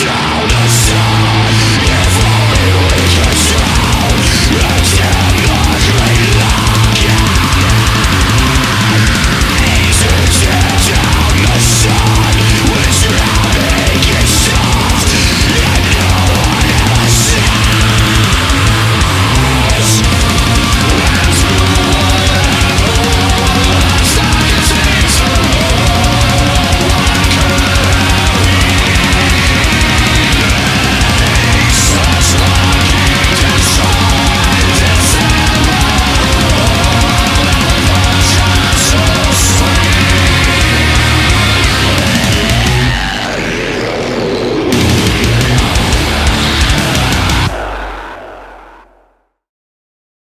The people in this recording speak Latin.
down the sun If only we could drown